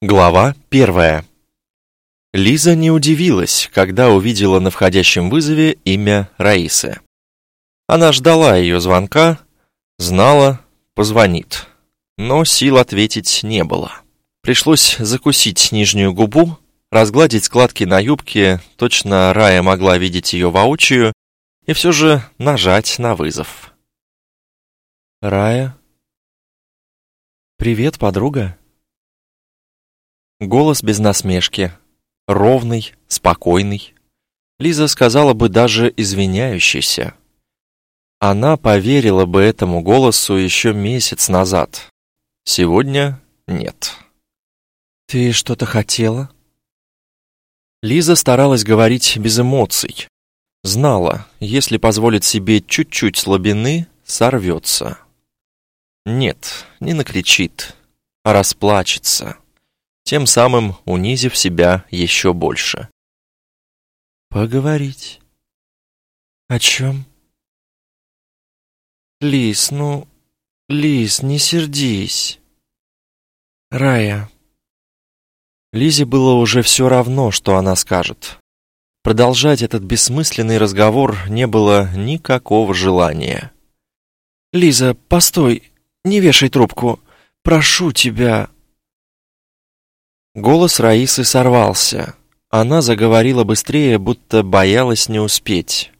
Глава первая. Лиза не удивилась, когда увидела на входящем вызове имя Раисы. Она ждала ее звонка, знала, позвонит, но сил ответить не было. Пришлось закусить нижнюю губу, разгладить складки на юбке, точно Рая могла видеть ее воочию, и все же нажать на вызов. «Рая?» «Привет, подруга?» Голос без насмешки, ровный, спокойный. Лиза сказала бы даже извиняющийся. Она поверила бы этому голосу еще месяц назад. Сегодня нет. «Ты что-то хотела?» Лиза старалась говорить без эмоций. Знала, если позволит себе чуть-чуть слабины, сорвется. Нет, не накричит, а расплачется тем самым унизив себя еще больше. «Поговорить? О чем?» «Лис, ну, Лис, не сердись!» «Рая!» Лизе было уже все равно, что она скажет. Продолжать этот бессмысленный разговор не было никакого желания. «Лиза, постой! Не вешай трубку! Прошу тебя!» Голос Раисы сорвался. Она заговорила быстрее, будто боялась не успеть.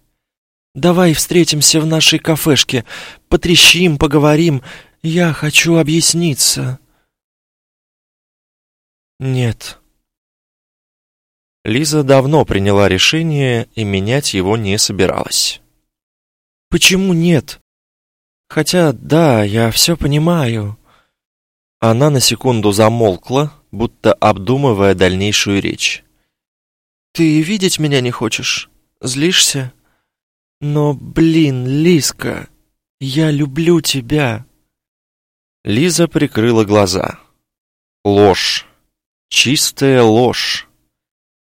«Давай встретимся в нашей кафешке, потрещим, поговорим. Я хочу объясниться». «Нет». Лиза давно приняла решение и менять его не собиралась. «Почему нет? Хотя, да, я все понимаю». Она на секунду замолкла, будто обдумывая дальнейшую речь. «Ты видеть меня не хочешь? Злишься? Но, блин, Лиска, я люблю тебя!» Лиза прикрыла глаза. Ложь. Чистая ложь.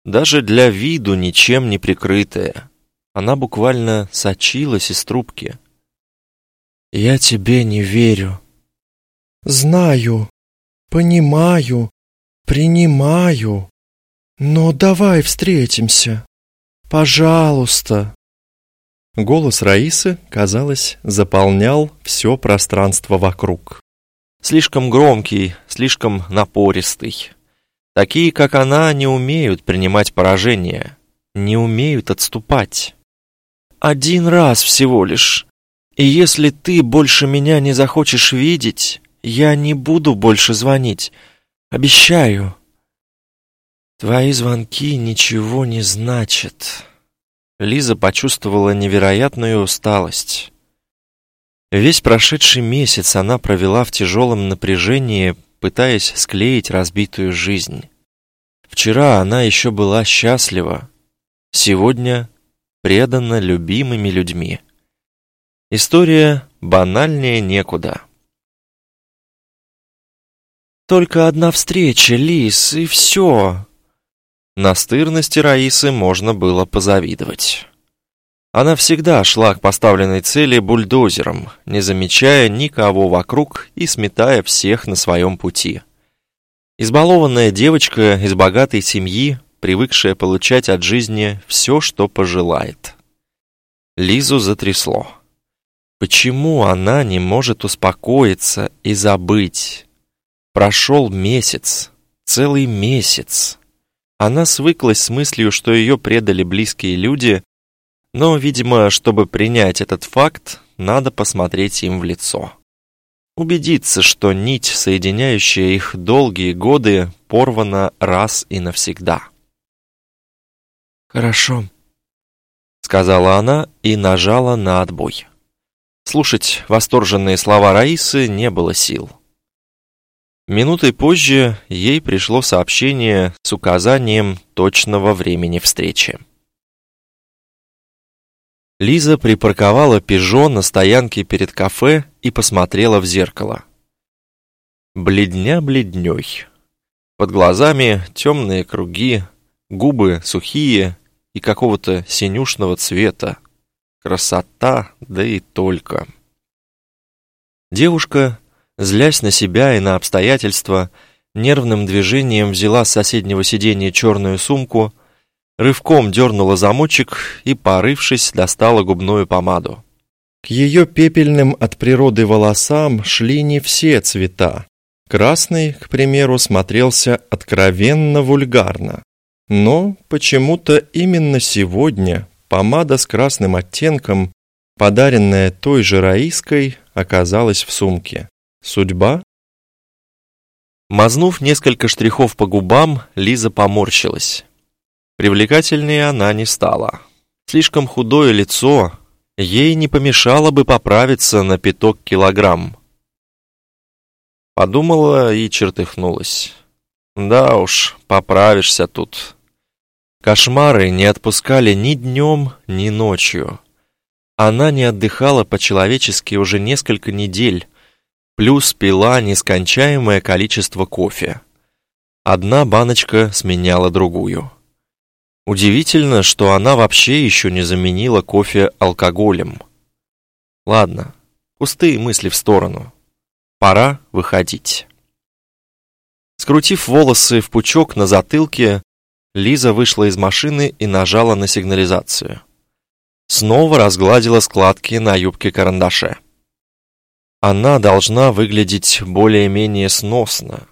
Даже для виду ничем не прикрытая. Она буквально сочилась из трубки. «Я тебе не верю». «Знаю, понимаю, «Принимаю. Но давай встретимся. Пожалуйста». Голос Раисы, казалось, заполнял все пространство вокруг. Слишком громкий, слишком напористый. Такие, как она, не умеют принимать поражение, не умеют отступать. Один раз всего лишь. И если ты больше меня не захочешь видеть, я не буду больше звонить. Обещаю. Твои звонки ничего не значат. Лиза почувствовала невероятную усталость. Весь прошедший месяц она провела в тяжелом напряжении, пытаясь склеить разбитую жизнь. Вчера она еще была счастлива, сегодня предана любимыми людьми. История банальнее некуда. Только одна встреча, Лис, и все. Настырности Раисы можно было позавидовать. Она всегда шла к поставленной цели бульдозером, не замечая никого вокруг и сметая всех на своем пути. Избалованная девочка из богатой семьи, привыкшая получать от жизни все, что пожелает. Лизу затрясло. Почему она не может успокоиться и забыть? Прошел месяц, целый месяц. Она свыклась с мыслью, что ее предали близкие люди, но, видимо, чтобы принять этот факт, надо посмотреть им в лицо. Убедиться, что нить, соединяющая их долгие годы, порвана раз и навсегда. «Хорошо», — сказала она и нажала на отбой. Слушать восторженные слова Раисы не было сил. Минутой позже ей пришло сообщение с указанием точного времени встречи. Лиза припарковала «Пежо» на стоянке перед кафе и посмотрела в зеркало. Бледня бледней. Под глазами темные круги, губы сухие и какого-то синюшного цвета. Красота, да и только. Девушка злясь на себя и на обстоятельства, нервным движением взяла с соседнего сиденья черную сумку, рывком дернула замочек и, порывшись, достала губную помаду. К ее пепельным от природы волосам шли не все цвета. Красный, к примеру, смотрелся откровенно вульгарно. Но почему-то именно сегодня помада с красным оттенком, подаренная той же Раиской, оказалась в сумке. Судьба? Мазнув несколько штрихов по губам, Лиза поморщилась. Привлекательнее она не стала. Слишком худое лицо, ей не помешало бы поправиться на пяток килограмм. Подумала и чертыхнулась. Да уж, поправишься тут. Кошмары не отпускали ни днем, ни ночью. Она не отдыхала по-человечески уже несколько недель, плюс пила нескончаемое количество кофе. Одна баночка сменяла другую. Удивительно, что она вообще еще не заменила кофе алкоголем. Ладно, пустые мысли в сторону. Пора выходить. Скрутив волосы в пучок на затылке, Лиза вышла из машины и нажала на сигнализацию. Снова разгладила складки на юбке карандаше. Она должна выглядеть более-менее сносно,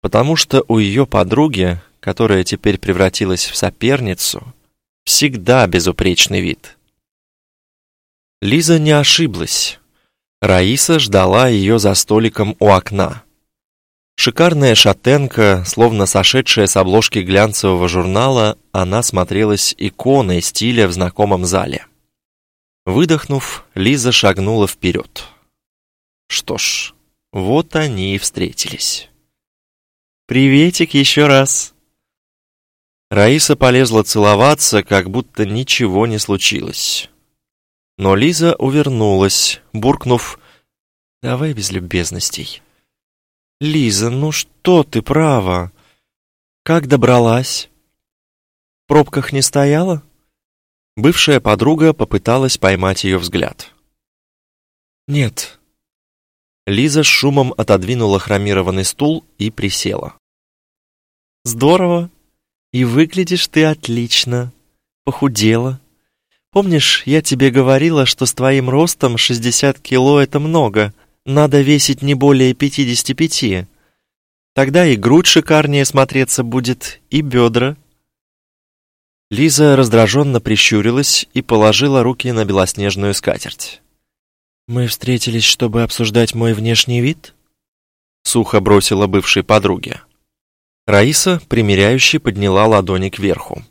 потому что у ее подруги которая теперь превратилась в соперницу, всегда безупречный вид. Лиза не ошиблась. Раиса ждала ее за столиком у окна. Шикарная шатенка, словно сошедшая с обложки глянцевого журнала, она смотрелась иконой стиля в знакомом зале. Выдохнув, Лиза шагнула вперед. Что ж, вот они и встретились. «Приветик еще раз!» Раиса полезла целоваться, как будто ничего не случилось. Но Лиза увернулась, буркнув «Давай без любезностей». «Лиза, ну что ты, права? Как добралась? В пробках не стояла?» Бывшая подруга попыталась поймать ее взгляд. «Нет». Лиза с шумом отодвинула хромированный стул и присела. «Здорово. И выглядишь ты отлично. Похудела. Помнишь, я тебе говорила, что с твоим ростом 60 кило — это много. Надо весить не более 55. Тогда и грудь шикарнее смотреться будет, и бедра. Лиза раздраженно прищурилась и положила руки на белоснежную скатерть. «Мы встретились, чтобы обсуждать мой внешний вид?» Сухо бросила бывшей подруге. Раиса, примиряюще, подняла ладони кверху.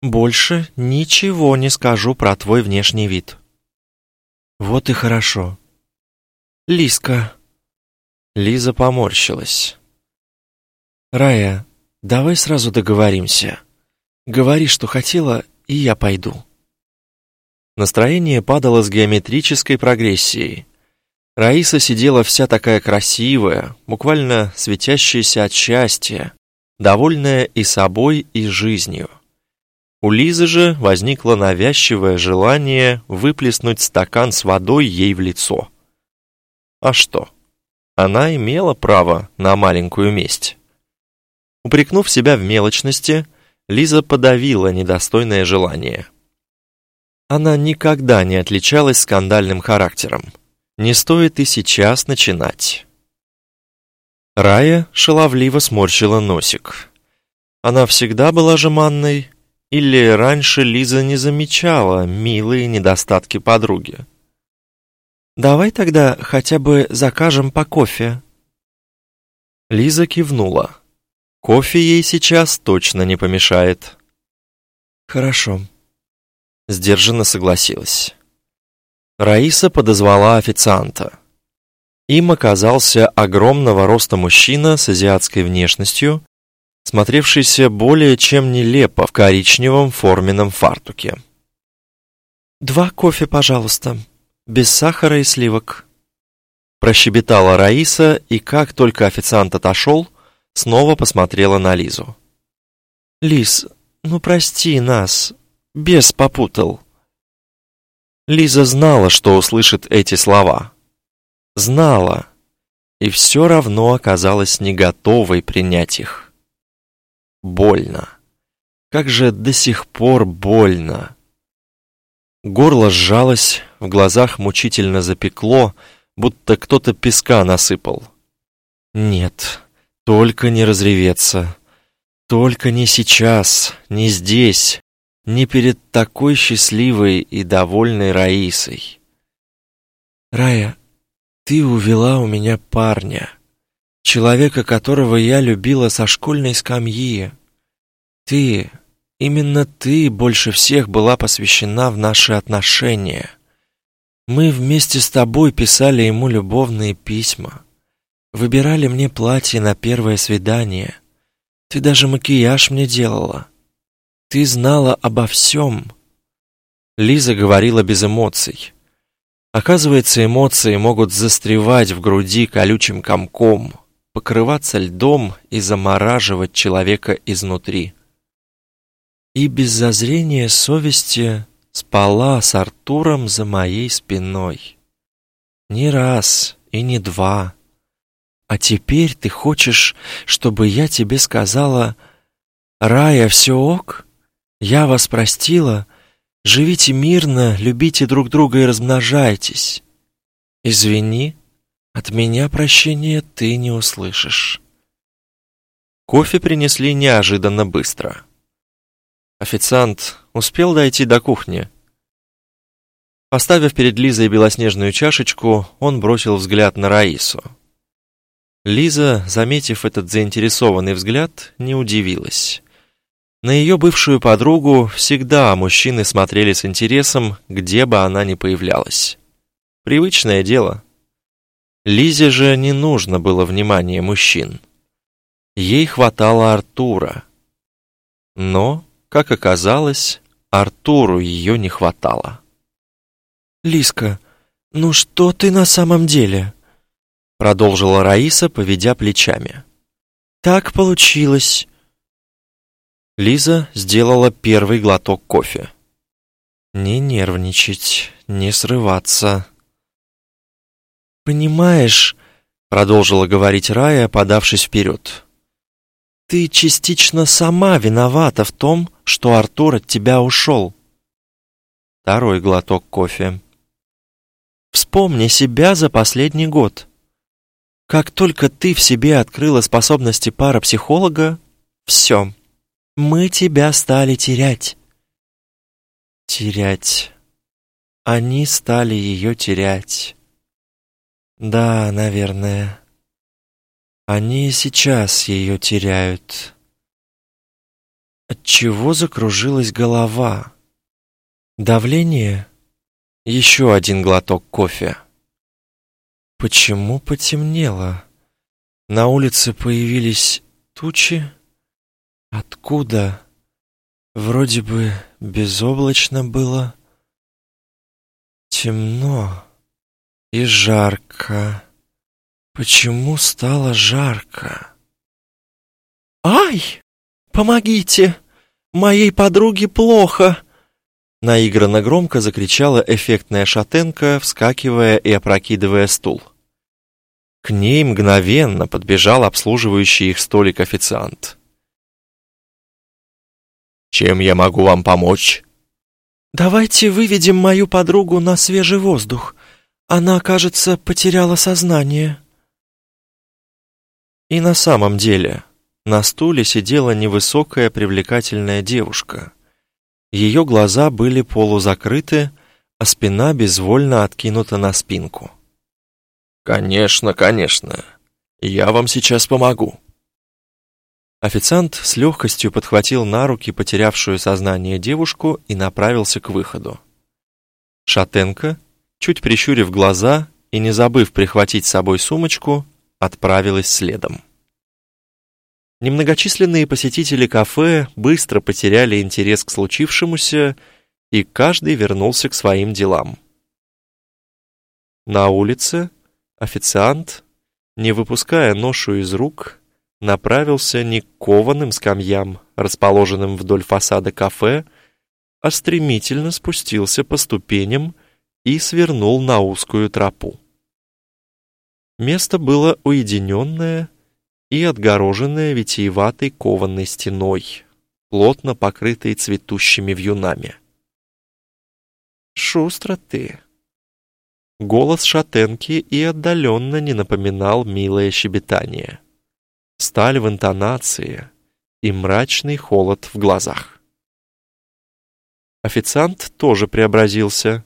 «Больше ничего не скажу про твой внешний вид». «Вот и хорошо». «Лиска». Лиза поморщилась. «Рая, давай сразу договоримся. Говори, что хотела, и я пойду». Настроение падало с геометрической прогрессией. Раиса сидела вся такая красивая, буквально светящаяся от счастья, довольная и собой, и жизнью. У Лизы же возникло навязчивое желание выплеснуть стакан с водой ей в лицо. А что? Она имела право на маленькую месть. Упрекнув себя в мелочности, Лиза подавила недостойное желание. Она никогда не отличалась скандальным характером. Не стоит и сейчас начинать. Рая шаловливо сморщила носик. Она всегда была жеманной, или раньше Лиза не замечала милые недостатки подруги? «Давай тогда хотя бы закажем по кофе». Лиза кивнула. Кофе ей сейчас точно не помешает. «Хорошо», — сдержанно согласилась. Раиса подозвала официанта. Им оказался огромного роста мужчина с азиатской внешностью, смотревшийся более чем нелепо в коричневом форменном фартуке. «Два кофе, пожалуйста, без сахара и сливок», прощебетала Раиса, и как только официант отошел, снова посмотрела на Лизу. «Лиз, ну прости нас, бес попутал». Лиза знала, что услышит эти слова. Знала. и все равно оказалась не готовой принять их. Больно. Как же до сих пор больно. Горло сжалось, в глазах мучительно запекло, будто кто-то песка насыпал. Нет, только не разреветься. Только не сейчас, не здесь, не перед такой счастливой и довольной Раисой. Рая, ты увела у меня парня, человека, которого я любила со школьной скамьи. Ты, именно ты больше всех была посвящена в наши отношения. Мы вместе с тобой писали ему любовные письма, выбирали мне платье на первое свидание. Ты даже макияж мне делала. Ты знала обо всем. Лиза говорила без эмоций. Оказывается, эмоции могут застревать в груди колючим комком, покрываться льдом и замораживать человека изнутри. И без зазрения совести спала с Артуром за моей спиной. Не раз и не два. А теперь ты хочешь, чтобы я тебе сказала, «Рая, все ок? Я вас простила, Живите мирно, любите друг друга и размножайтесь. Извини, от меня прощения ты не услышишь. Кофе принесли неожиданно быстро. Официант успел дойти до кухни. Поставив перед Лизой белоснежную чашечку, он бросил взгляд на Раису. Лиза, заметив этот заинтересованный взгляд, не удивилась. На ее бывшую подругу всегда мужчины смотрели с интересом, где бы она ни появлялась. Привычное дело. Лизе же не нужно было внимания мужчин. Ей хватало Артура. Но, как оказалось, Артуру ее не хватало. «Лиска, ну что ты на самом деле?» Продолжила Раиса, поведя плечами. «Так получилось. Лиза сделала первый глоток кофе. Не нервничать, не срываться. «Понимаешь», — продолжила говорить Рая, подавшись вперед, «ты частично сама виновата в том, что Артур от тебя ушел». Второй глоток кофе. «Вспомни себя за последний год. Как только ты в себе открыла способности парапсихолога, все, мы тебя стали терять. Терять. Они стали ее терять. Да, наверное. Они сейчас ее теряют. От чего закружилась голова? Давление? Еще один глоток кофе. Почему потемнело? На улице появились тучи? Откуда? Вроде бы безоблачно было. Темно и жарко. Почему стало жарко? «Ай! Помогите! Моей подруге плохо!» Наигранно громко закричала эффектная шатенка, вскакивая и опрокидывая стул. К ней мгновенно подбежал обслуживающий их столик официант. Чем я могу вам помочь?» «Давайте выведем мою подругу на свежий воздух. Она, кажется, потеряла сознание». И на самом деле на стуле сидела невысокая привлекательная девушка. Ее глаза были полузакрыты, а спина безвольно откинута на спинку. «Конечно, конечно. Я вам сейчас помогу». Официант с легкостью подхватил на руки потерявшую сознание девушку и направился к выходу. Шатенко, чуть прищурив глаза и не забыв прихватить с собой сумочку, отправилась следом. Немногочисленные посетители кафе быстро потеряли интерес к случившемуся, и каждый вернулся к своим делам. На улице официант, не выпуская ношу из рук, направился не к кованым скамьям, расположенным вдоль фасада кафе, а стремительно спустился по ступеням и свернул на узкую тропу. Место было уединенное и отгороженное витиеватой кованой стеной, плотно покрытой цветущими вьюнами. «Шустро ты!» Голос шатенки и отдаленно не напоминал милое щебетание. Сталь в интонации и мрачный холод в глазах. Официант тоже преобразился.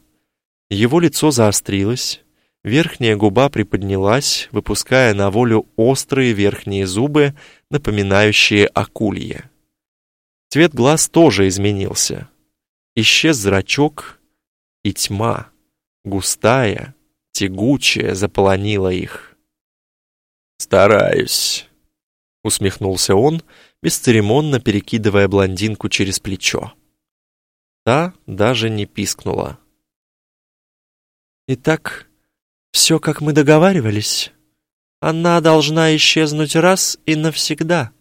Его лицо заострилось, верхняя губа приподнялась, выпуская на волю острые верхние зубы, напоминающие акулье. Цвет глаз тоже изменился. Исчез зрачок, и тьма, густая, тягучая, заполонила их. «Стараюсь», — усмехнулся он, бесцеремонно перекидывая блондинку через плечо. Та даже не пискнула. «Итак, все, как мы договаривались. Она должна исчезнуть раз и навсегда»,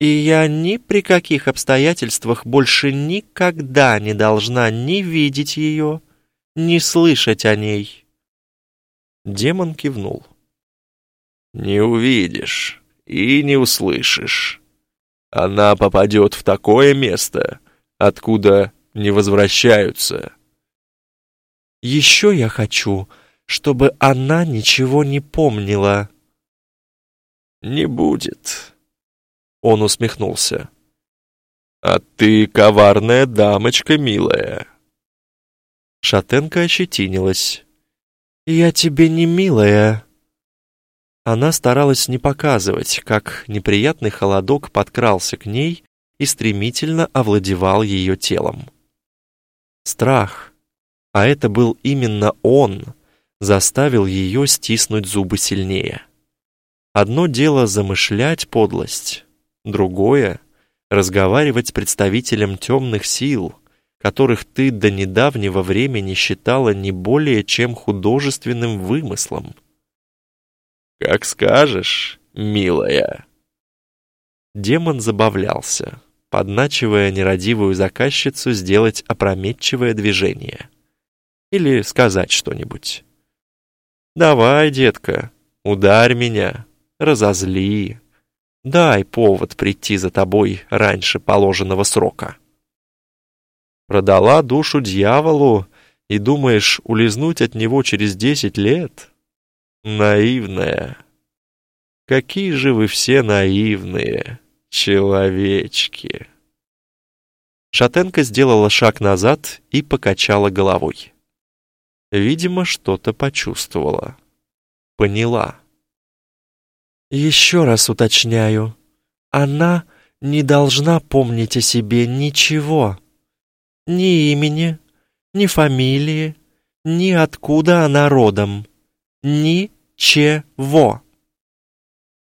и я ни при каких обстоятельствах больше никогда не должна ни видеть ее, ни слышать о ней. Демон кивнул. «Не увидишь и не услышишь. Она попадет в такое место, откуда не возвращаются». «Еще я хочу, чтобы она ничего не помнила». «Не будет», он усмехнулся. «А ты коварная дамочка, милая!» Шатенка ощетинилась. «Я тебе не милая!» Она старалась не показывать, как неприятный холодок подкрался к ней и стремительно овладевал ее телом. Страх, а это был именно он, заставил ее стиснуть зубы сильнее. Одно дело замышлять подлость, Другое — разговаривать с представителем темных сил, которых ты до недавнего времени считала не более чем художественным вымыслом. «Как скажешь, милая». Демон забавлялся, подначивая нерадивую заказчицу сделать опрометчивое движение. Или сказать что-нибудь. «Давай, детка, ударь меня, разозли, Дай повод прийти за тобой раньше положенного срока. Продала душу дьяволу и думаешь улизнуть от него через десять лет? Наивная. Какие же вы все наивные, человечки. Шатенка сделала шаг назад и покачала головой. Видимо, что-то почувствовала. Поняла. Еще раз уточняю, она не должна помнить о себе ничего. Ни имени, ни фамилии, ни откуда она родом. Ничего.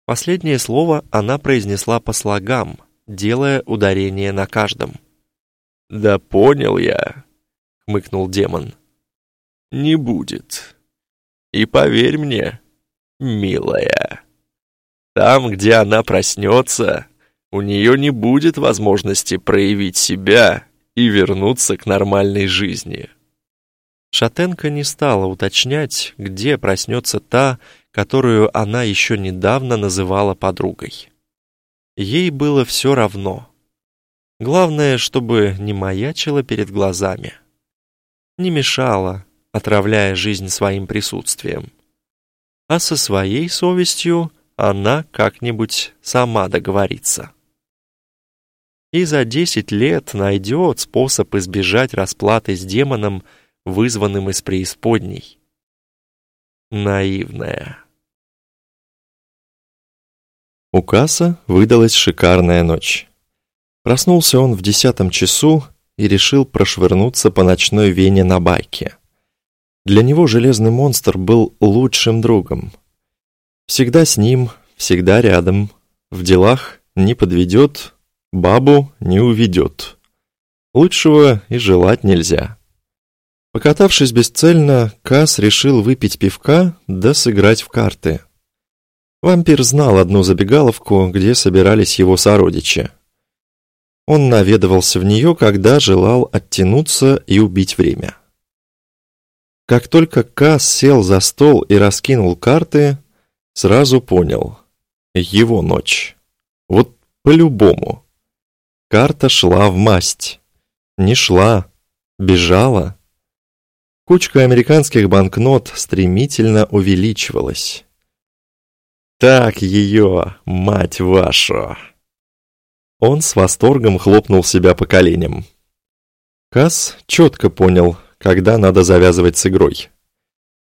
Последнее слово она произнесла по слогам, делая ударение на каждом. «Да понял я», — хмыкнул демон. «Не будет. И поверь мне, милая». Там, где она проснется, у нее не будет возможности проявить себя и вернуться к нормальной жизни. Шатенка не стала уточнять, где проснется та, которую она еще недавно называла подругой. Ей было все равно. Главное, чтобы не маячила перед глазами. Не мешала, отравляя жизнь своим присутствием. А со своей совестью она как-нибудь сама договорится. И за десять лет найдет способ избежать расплаты с демоном, вызванным из преисподней. Наивная. У Касса выдалась шикарная ночь. Проснулся он в десятом часу и решил прошвырнуться по ночной вене на байке. Для него железный монстр был лучшим другом — Всегда с ним, всегда рядом. В делах не подведет, бабу не уведет. Лучшего и желать нельзя. Покатавшись бесцельно, Кас решил выпить пивка да сыграть в карты. Вампир знал одну забегаловку, где собирались его сородичи. Он наведывался в нее, когда желал оттянуться и убить время. Как только Касс сел за стол и раскинул карты, сразу понял — его ночь. Вот по-любому. Карта шла в масть. Не шла, бежала. Кучка американских банкнот стремительно увеличивалась. «Так ее, мать вашу!» Он с восторгом хлопнул себя по коленям. Касс четко понял, когда надо завязывать с игрой.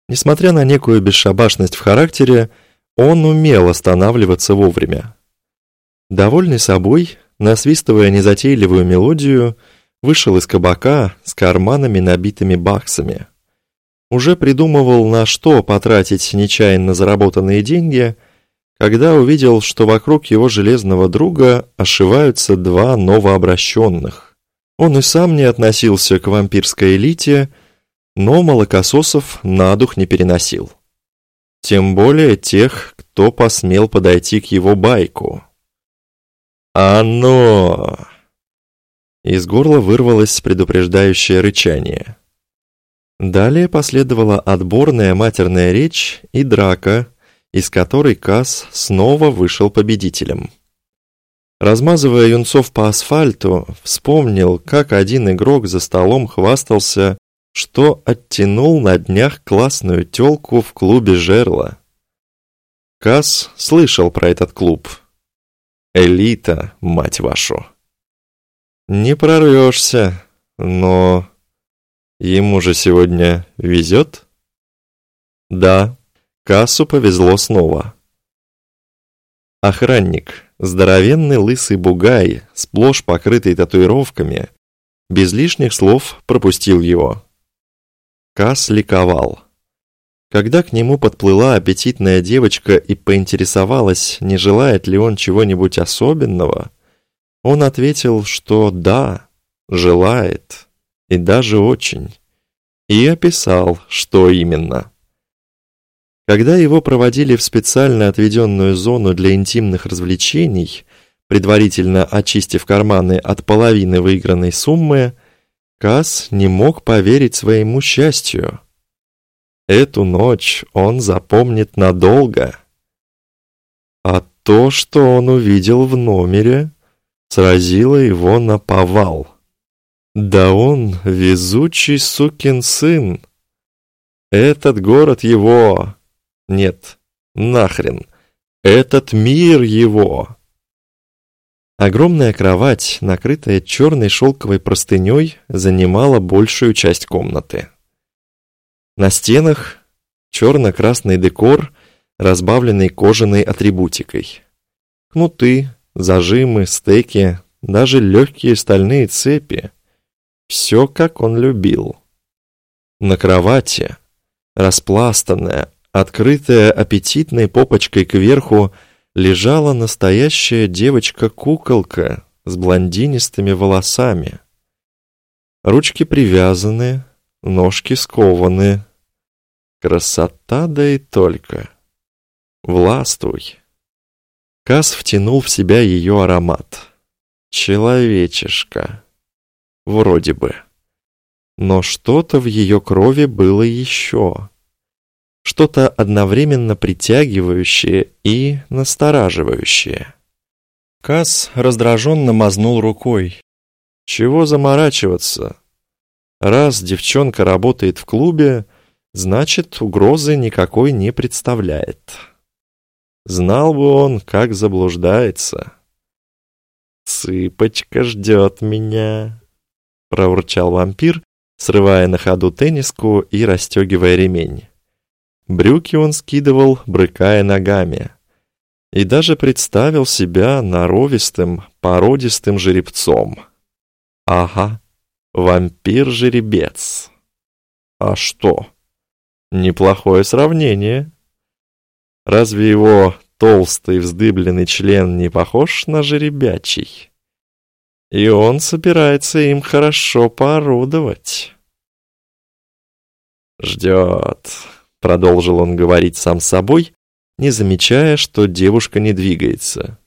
Несмотря на некую бесшабашность в характере, он умел останавливаться вовремя. Довольный собой, насвистывая незатейливую мелодию, вышел из кабака с карманами, набитыми баксами. Уже придумывал, на что потратить нечаянно заработанные деньги, когда увидел, что вокруг его железного друга ошиваются два новообращенных. Он и сам не относился к вампирской элите, но молокососов на дух не переносил. Тем более тех, кто посмел подойти к его байку. «Оно!» Из горла вырвалось предупреждающее рычание. Далее последовала отборная матерная речь и драка, из которой Касс снова вышел победителем. Размазывая юнцов по асфальту, вспомнил, как один игрок за столом хвастался, что оттянул на днях классную тёлку в клубе «Жерла». Касс слышал про этот клуб. Элита, мать вашу. Не прорвешься, но... Ему же сегодня везет? Да, Кассу повезло снова. Охранник, здоровенный лысый бугай, сплошь покрытый татуировками, без лишних слов пропустил его. Касс ликовал. Когда к нему подплыла аппетитная девочка и поинтересовалась, не желает ли он чего-нибудь особенного, он ответил, что да, желает, и даже очень, и описал, что именно. Когда его проводили в специально отведенную зону для интимных развлечений, предварительно очистив карманы от половины выигранной суммы, Касс не мог поверить своему счастью. Эту ночь он запомнит надолго. А то, что он увидел в номере, сразило его на повал. Да он везучий сукин сын. Этот город его. Нет, нахрен. Этот мир его. Огромная кровать, накрытая черной шелковой простыней, занимала большую часть комнаты. На стенах черно-красный декор, разбавленный кожаной атрибутикой. Кнуты, зажимы, стеки, даже легкие стальные цепи. Все, как он любил. На кровати, распластанная, открытая аппетитной попочкой кверху, лежала настоящая девочка-куколка с блондинистыми волосами. Ручки привязаны, ножки скованы. Красота да и только. Властвуй. Кас втянул в себя ее аромат. Человечешка. Вроде бы. Но что-то в ее крови было еще. Что-то одновременно притягивающее и настораживающее. Кас раздраженно мазнул рукой. Чего заморачиваться? Раз девчонка работает в клубе, значит, угрозы никакой не представляет. Знал бы он, как заблуждается. «Цыпочка ждет меня», — проворчал вампир, срывая на ходу тенниску и расстегивая ремень. Брюки он скидывал, брыкая ногами. И даже представил себя норовистым, породистым жеребцом. Ага, Вампир-жеребец. А что? Неплохое сравнение. Разве его толстый вздыбленный член не похож на жеребячий? И он собирается им хорошо поорудовать. «Ждет», — продолжил он говорить сам собой, не замечая, что девушка не двигается.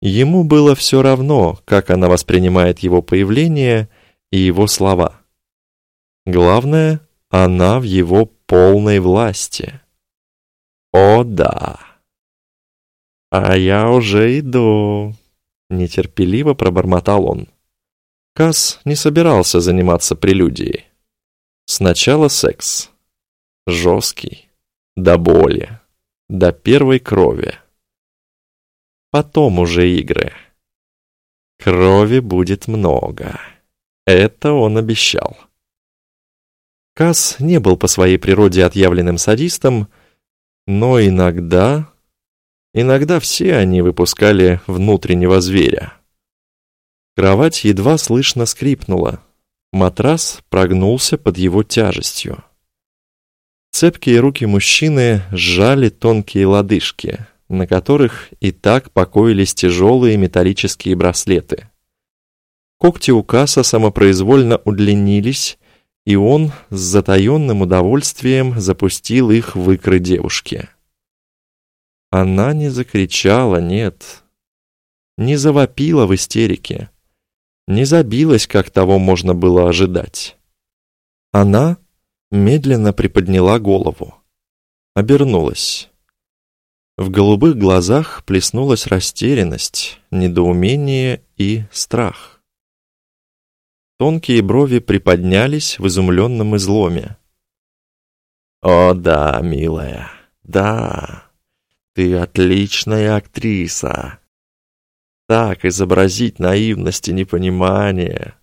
Ему было все равно, как она воспринимает его появление — и его слова. Главное, она в его полной власти. О да! А я уже иду, нетерпеливо пробормотал он. Кас не собирался заниматься прелюдией. Сначала секс. Жесткий. До боли. До первой крови. Потом уже игры. Крови будет много. Это он обещал. Кас не был по своей природе отъявленным садистом, но иногда... Иногда все они выпускали внутреннего зверя. Кровать едва слышно скрипнула. Матрас прогнулся под его тяжестью. Цепкие руки мужчины сжали тонкие лодыжки, на которых и так покоились тяжелые металлические браслеты. Когти у Касса самопроизвольно удлинились, и он с затаенным удовольствием запустил их в икры девушки. Она не закричала, нет, не завопила в истерике не забилась, как того можно было ожидать. Она медленно приподняла голову, обернулась. В голубых глазах плеснулась растерянность, недоумение и страх. Тонкие брови приподнялись в изумленном изломе. «О да, милая, да, ты отличная актриса!» так изобразить наивность и непонимание.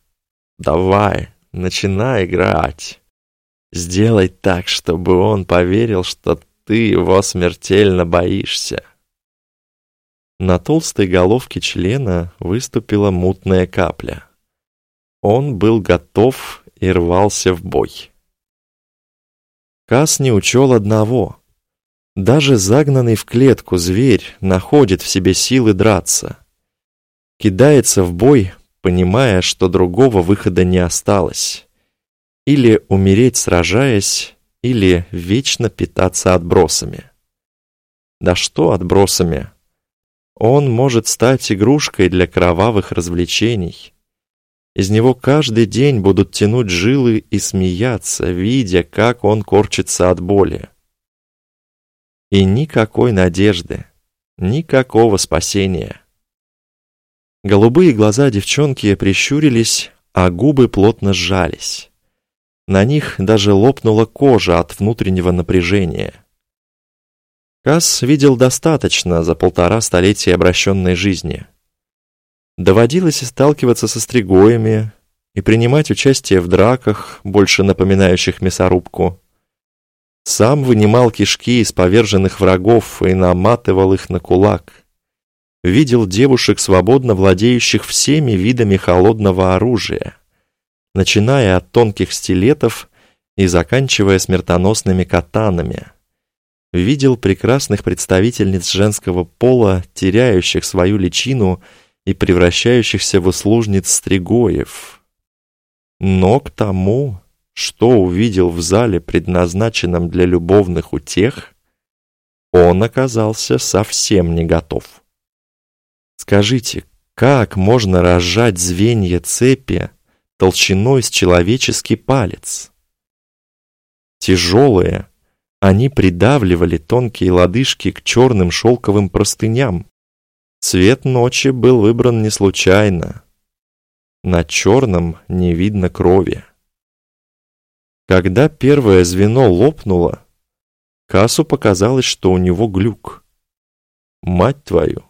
Давай, начинай играть. Сделай так, чтобы он поверил, что ты его смертельно боишься. На толстой головке члена выступила мутная капля. Он был готов и рвался в бой. Кас не учел одного. Даже загнанный в клетку зверь находит в себе силы драться кидается в бой, понимая, что другого выхода не осталось. Или умереть сражаясь, или вечно питаться отбросами. Да что отбросами? Он может стать игрушкой для кровавых развлечений. Из него каждый день будут тянуть жилы и смеяться, видя, как он корчится от боли. И никакой надежды, никакого спасения. Голубые глаза девчонки прищурились, а губы плотно сжались. На них даже лопнула кожа от внутреннего напряжения. Касс видел достаточно за полтора столетия обращенной жизни. Доводилось сталкиваться со стригоями и принимать участие в драках, больше напоминающих мясорубку. Сам вынимал кишки из поверженных врагов и наматывал их на кулак видел девушек, свободно владеющих всеми видами холодного оружия, начиная от тонких стилетов и заканчивая смертоносными катанами. Видел прекрасных представительниц женского пола, теряющих свою личину и превращающихся в услужниц стригоев. Но к тому, что увидел в зале, предназначенном для любовных утех, он оказался совсем не готов. Скажите, как можно разжать звенья цепи толщиной с человеческий палец? Тяжелые, они придавливали тонкие лодыжки к черным шелковым простыням. Цвет ночи был выбран не случайно. На черном не видно крови. Когда первое звено лопнуло, Кассу показалось, что у него глюк. Мать твою!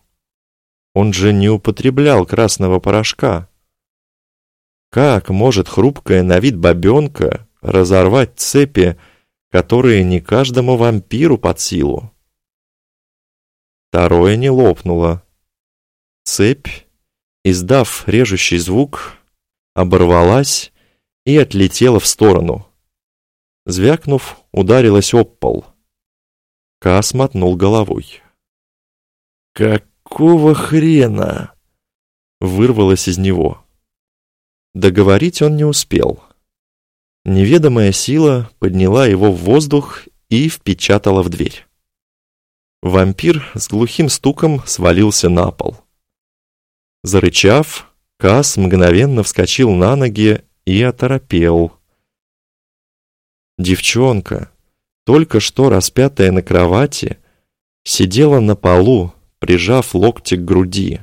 Он же не употреблял красного порошка. Как может хрупкая на вид бабенка разорвать цепи, которые не каждому вампиру под силу? Второе не лопнуло. Цепь, издав режущий звук, оборвалась и отлетела в сторону. Звякнув, ударилась об пол. Кас мотнул головой. «Как «Какого хрена?» Вырвалось из него. Договорить он не успел. Неведомая сила подняла его в воздух и впечатала в дверь. Вампир с глухим стуком свалился на пол. Зарычав, Кас мгновенно вскочил на ноги и оторопел. Девчонка, только что распятая на кровати, сидела на полу, прижав локти к груди.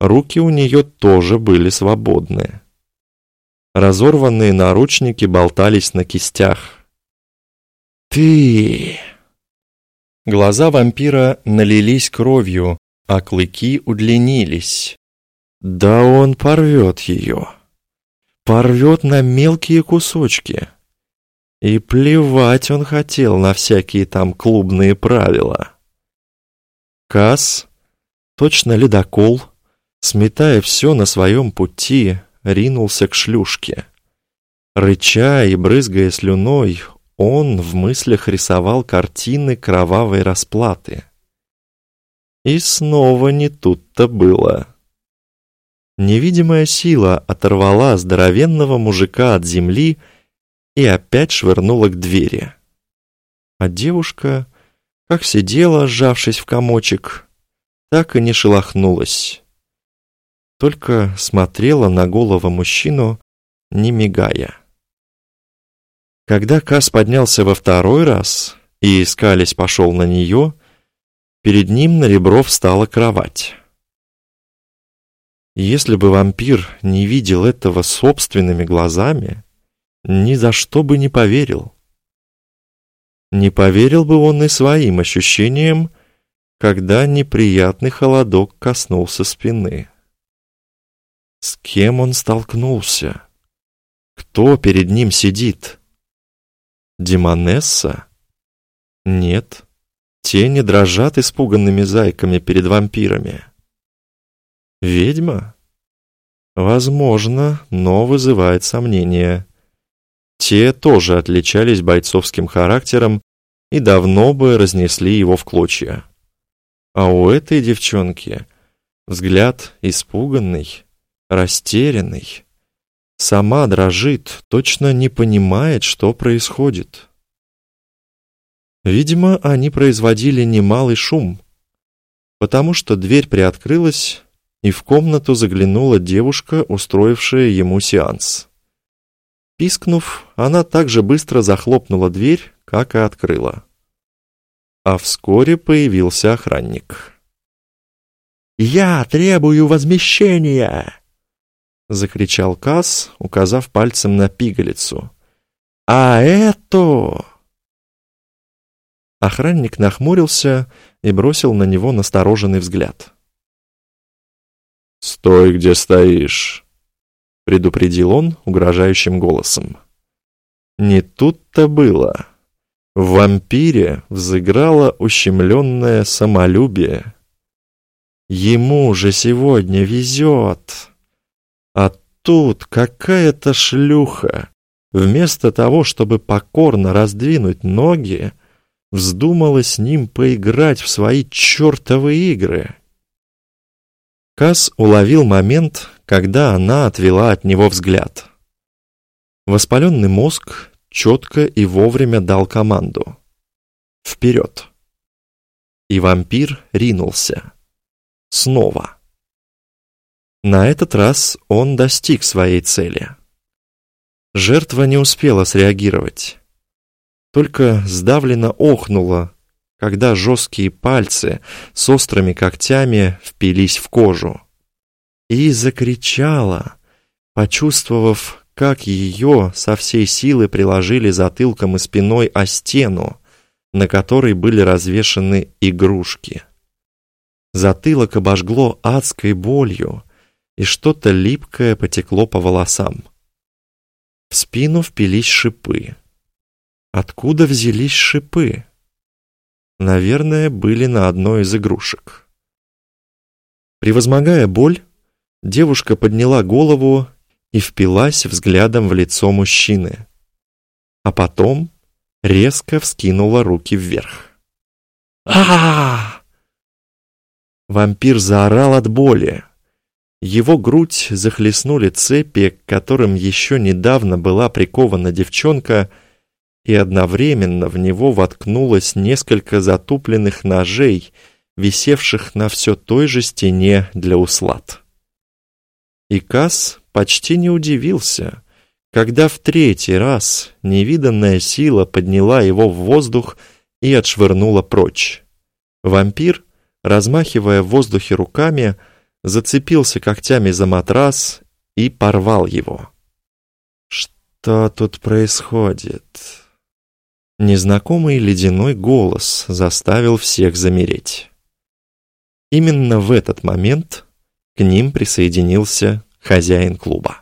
Руки у нее тоже были свободны. Разорванные наручники болтались на кистях. «Ты...» Глаза вампира налились кровью, а клыки удлинились. «Да он порвет ее. Порвет на мелкие кусочки». И плевать он хотел на всякие там клубные правила. Касс, точно ледокол, сметая все на своем пути, ринулся к шлюшке. Рыча и брызгая слюной, он в мыслях рисовал картины кровавой расплаты. И снова не тут-то было. Невидимая сила оторвала здоровенного мужика от земли и опять швырнула к двери. А девушка, как сидела, сжавшись в комочек, так и не шелохнулась. Только смотрела на голову мужчину, не мигая. Когда Кас поднялся во второй раз и, искались, пошел на нее, перед ним на ребро встала кровать. Если бы вампир не видел этого собственными глазами, ни за что бы не поверил. Не поверил бы он и своим ощущениям, когда неприятный холодок коснулся спины. С кем он столкнулся? Кто перед ним сидит? Демонесса? Нет, те не дрожат испуганными зайками перед вампирами. Ведьма? Возможно, но вызывает сомнения. Те тоже отличались бойцовским характером и давно бы разнесли его в клочья. А у этой девчонки взгляд испуганный, растерянный. Сама дрожит, точно не понимает, что происходит. Видимо, они производили немалый шум, потому что дверь приоткрылась, и в комнату заглянула девушка, устроившая ему сеанс. Пискнув, она также быстро захлопнула дверь, как и открыла. А вскоре появился охранник. «Я требую возмещения!» Закричал Касс, указав пальцем на пигалицу. «А это...» Охранник нахмурился и бросил на него настороженный взгляд. «Стой, где стоишь!» предупредил он угрожающим голосом. Не тут-то было. В вампире взыграло ущемленное самолюбие. Ему же сегодня везет. А тут какая-то шлюха, вместо того, чтобы покорно раздвинуть ноги, вздумала с ним поиграть в свои чертовы игры. Кас уловил момент, когда она отвела от него взгляд. Воспаленный мозг четко и вовремя дал команду. «Вперед!» И вампир ринулся. Снова. На этот раз он достиг своей цели. Жертва не успела среагировать. Только сдавленно охнула, когда жесткие пальцы с острыми когтями впились в кожу и закричала, почувствовав, как ее со всей силы приложили затылком и спиной о стену, на которой были развешаны игрушки. Затылок обожгло адской болью, и что-то липкое потекло по волосам. В спину впились шипы. Откуда взялись шипы? Наверное, были на одной из игрушек. Превозмогая боль, Девушка подняла голову и впилась взглядом в лицо мужчины. А потом резко вскинула руки вверх. а Вампир заорал от боли. Его грудь захлестнули цепи, к которым еще недавно была прикована девчонка, и одновременно в него воткнулось несколько затупленных ножей, висевших на все той же стене для услад. И Касс почти не удивился, когда в третий раз невиданная сила подняла его в воздух и отшвырнула прочь. Вампир, размахивая в воздухе руками, зацепился когтями за матрас и порвал его. «Что тут происходит?» Незнакомый ледяной голос заставил всех замереть. Именно в этот момент к ним присоединился хозяин клуба.